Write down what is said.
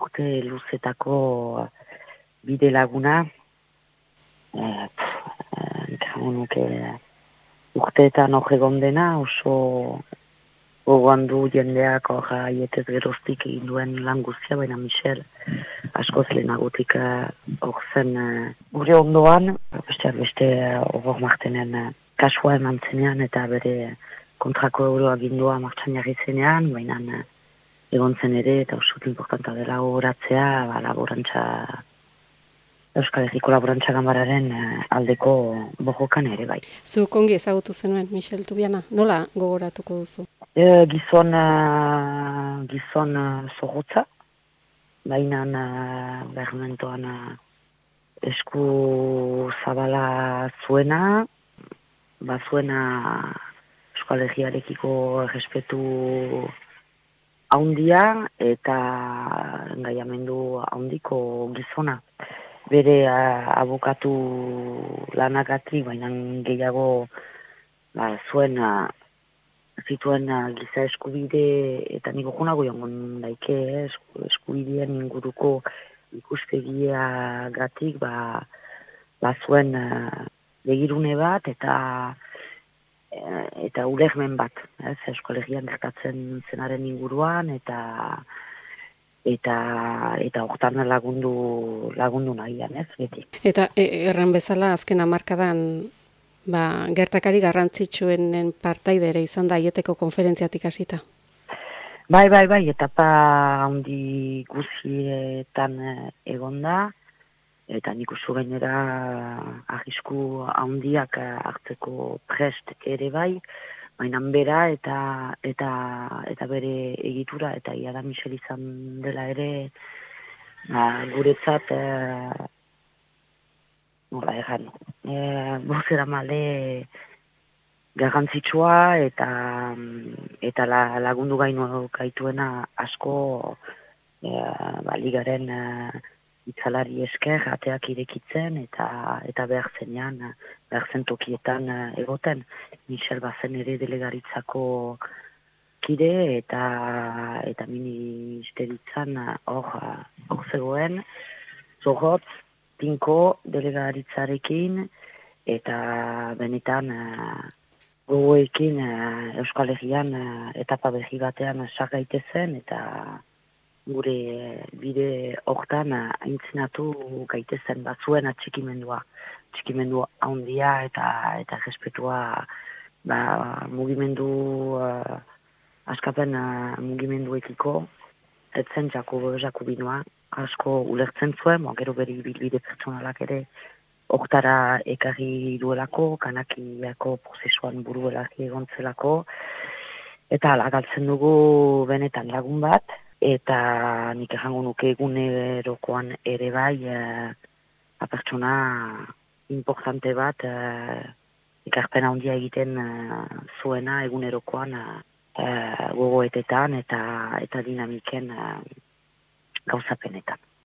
urte luzetako bide laguna, e, nuke urteetan hor egon dena, oso gogoan du jendeak hor aietez geroztik egin duen lan guztia, baina Michel askoz lehenagotik eh, hor zen gure ondoan, beste beste hor martenen kasua eman zenean eta bere kontrako euroa gindua martxan jarri zenean, baina egon zen ere eta oso importanta dela horatzea, ba, laborantza Euskal Herriko Laborantza Gambararen aldeko bojokan ere bai. Zu kongi ezagutu zenuen, Michel Tubiana, nola gogoratuko duzu? E, gizon, uh, gizon uh, baina uh, behar esku zabala zuena, ba zuena eskoalegiarekiko respetu haundia eta gaiamendu haundiko gizona. Bere uh, abokatu lanagatik, baina gehiago ba, zuena zituen uh, giza eskubide eta niko jonago jongon daike eh, eskubideen inguruko ikuspegia gatik ba, ba zuen uh, begirune bat eta eta ulegmen bat ez, eskolegian gertatzen zenaren inguruan eta eta eta hortan lagundu lagundu nahian ez beti. Eta e, erran bezala azken hamarkadan ba, gertakari garrantzitsuenen partaide ere izan da ieteko konferentziatik hasita. Bai, bai, bai, etapa handi guzietan eh, egon da, eta nik usu gainera ahisku handiak eh, hartzeko prest ere bai, baina bera eta eta eta bere egitura eta ia da Michel izan dela ere ba, guretzat eh, nola egan, e, bozera male garrantzitsua eta eta la, lagundu gainu gaituena asko e, baligaren e, itzalari esker ateak irekitzen eta eta behar zenean behar zen tokietan e, egoten. Michel bazen ere delegaritzako kide eta eta ministeritzan hor hor zegoen. Zohotz tinko delegaritzarekin eta benetan gogoekin Euskal Herrian etapa behi batean sargaitezen eta gure bide hortan uh, aintzinatu gaitezen batzuen atxikimendua. Atxikimendua handia eta eta respetua ba, mugimendu uh, askapen uh, mugimenduekiko etzen jako, jakubinoa asko ulertzen zuen, mo, gero beri bilbide pertsonalak ere oktara ekarri duelako, kanakiako prozesuan buruelak egontzelako, eta alagaltzen dugu benetan lagun bat, eta nik errango nuke egunerokoan ere bai e, pertsona importante bat e, ikarpena handia egiten e, zuena egunerokoan e, gogoetetan eta eta dinamiken gauzapenetan.